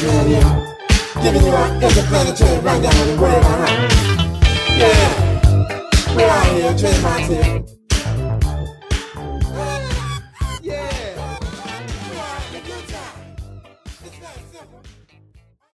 giving you a Giving you out interplanetary right down the word I. Yeah, we're out here, dream out. Yeah. We're out here, good time. It's not simple.